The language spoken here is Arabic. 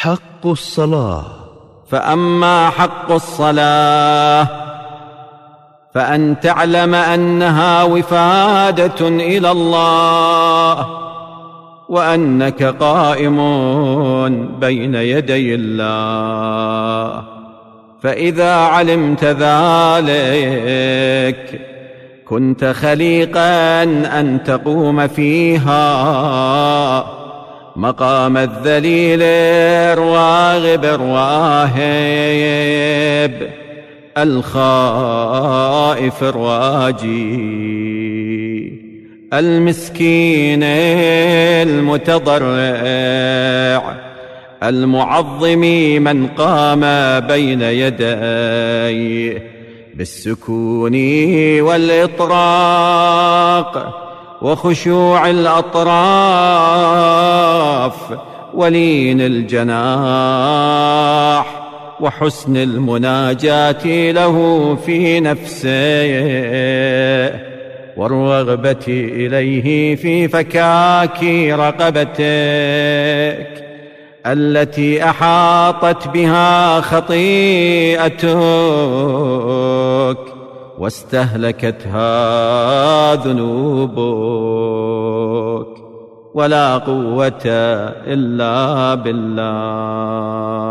حق الصلاة. فأما حق الصلاة فأن تعلم أنها وفادة إلى الله وأنك قائم بين يدي الله. فإذا علمت ذلك كنت خليقا أن تقوم فيها. مقام الذليل الراغب الراهب الخائف الراجي المسكين المتضرع المعظم من قام بين يديه بالسكون والإطراق. وخشوع الأطراف ولين الجناح وحسن المناجاة له في نفسه والرغبة إليه في فكاك رقبتك التي أحاطت بها خطيئتك. واستهلكتها ذنوبك. ولا قوة إلا بالله.